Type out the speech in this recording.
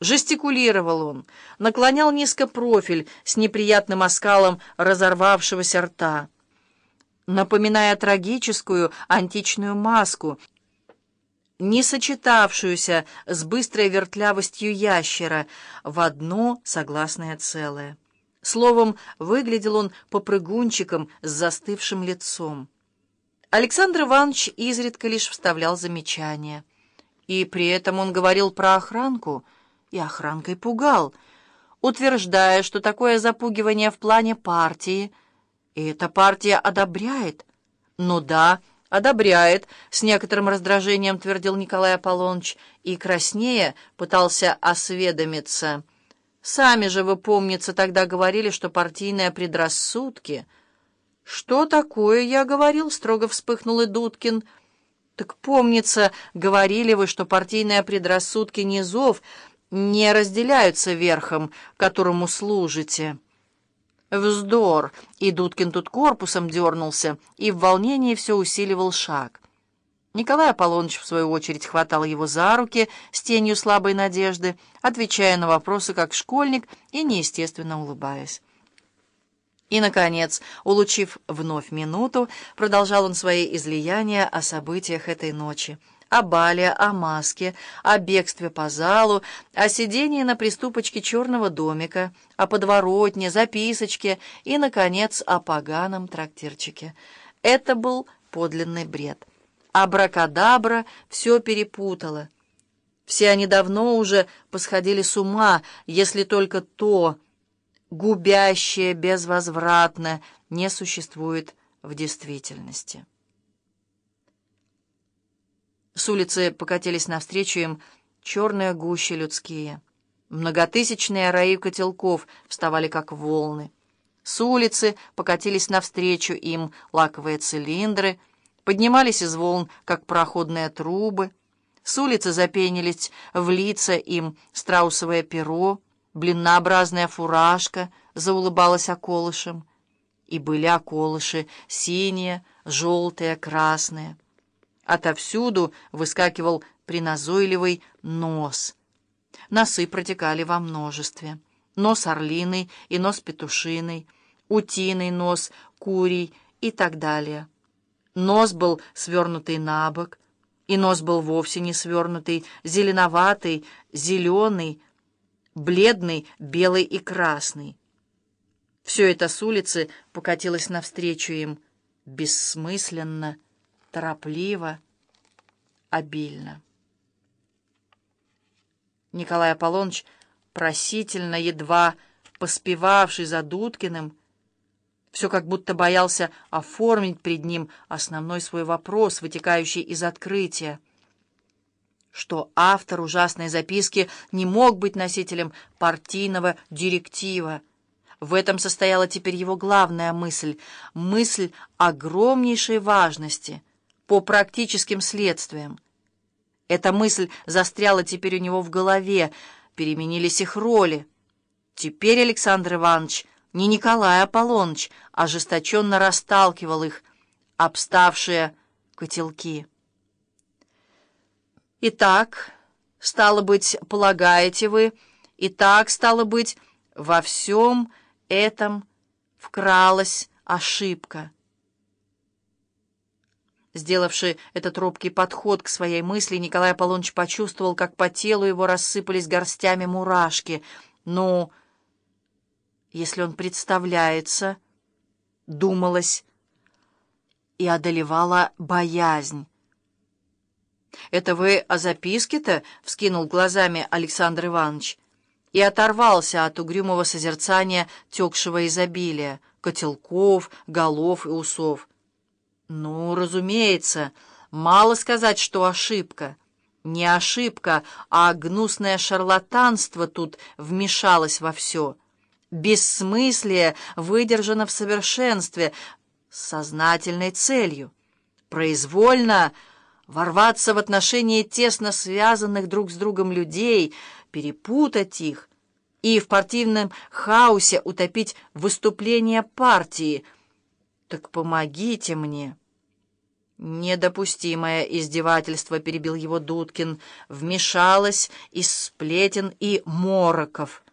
Жестикулировал он, наклонял низко профиль с неприятным оскалом разорвавшегося рта, напоминая трагическую античную маску, не сочетавшуюся с быстрой вертлявостью ящера в одно согласное целое. Словом, выглядел он попрыгунчиком с застывшим лицом. Александр Иванович изредка лишь вставлял замечания. И при этом он говорил про охранку — и охранкой пугал, утверждая, что такое запугивание в плане партии, и эта партия одобряет. Ну да, одобряет, с некоторым раздражением твердил Николай Аполлоныч, и краснее пытался осведомиться. Сами же вы, помнится, тогда говорили, что партийные предрассудки... «Что такое, я говорил?» — строго вспыхнул и Дудкин. «Так помнится, говорили вы, что партийные предрассудки низов не разделяются верхом, которому служите. Вздор! И Дудкин тут корпусом дернулся, и в волнении все усиливал шаг. Николай Аполлоныч, в свою очередь, хватал его за руки с тенью слабой надежды, отвечая на вопросы как школьник и неестественно улыбаясь. И, наконец, улучив вновь минуту, продолжал он свои излияния о событиях этой ночи о бале, о маске, о бегстве по залу, о сидении на приступочке черного домика, о подворотне, записочке и, наконец, о поганом трактирчике. Это был подлинный бред. Абракадабра все перепутала. Все они давно уже посходили с ума, если только то, губящее безвозвратно, не существует в действительности. С улицы покатились навстречу им черные гущи людские. Многотысячные раи котелков вставали как волны. С улицы покатились навстречу им лаковые цилиндры, поднимались из волн, как проходные трубы. С улицы запенились в лица им страусовое перо, блиннообразная фуражка заулыбалась околышем. И были околыши синие, желтые, красные. Отовсюду выскакивал приназойливый нос. Носы протекали во множестве. Нос орлиный и нос петушиный, утиный нос, курий и так далее. Нос был свернутый на бок, и нос был вовсе не свернутый, зеленоватый, зеленый, бледный, белый и красный. Все это с улицы покатилось навстречу им, бессмысленно, торопливо, обильно. Николай Аполлоныч, просительно, едва поспевавший за Дудкиным, все как будто боялся оформить пред ним основной свой вопрос, вытекающий из открытия, что автор ужасной записки не мог быть носителем партийного директива. В этом состояла теперь его главная мысль, мысль огромнейшей важности — по практическим следствиям. Эта мысль застряла теперь у него в голове, переменились их роли. Теперь Александр Иванович, не Николай Аполлоныч, ожесточенно расталкивал их, обставшие котелки. «Итак, стало быть, полагаете вы, и так, стало быть, во всем этом вкралась ошибка». Сделавший этот робкий подход к своей мысли, Николай Аполлоныч почувствовал, как по телу его рассыпались горстями мурашки. Ну, если он представляется, думалось, и одолевала боязнь. «Это вы о записке-то?» — вскинул глазами Александр Иванович и оторвался от угрюмого созерцания текшего изобилия, котелков, голов и усов. Ну, разумеется, мало сказать, что ошибка. Не ошибка, а гнусное шарлатанство тут вмешалось во все. Бессмыслие выдержано в совершенстве, с сознательной целью. Произвольно ворваться в отношения тесно связанных друг с другом людей, перепутать их и в партийном хаосе утопить выступление партии — «Так помогите мне». Недопустимое издевательство, перебил его Дудкин, вмешалась из сплетен и мороков.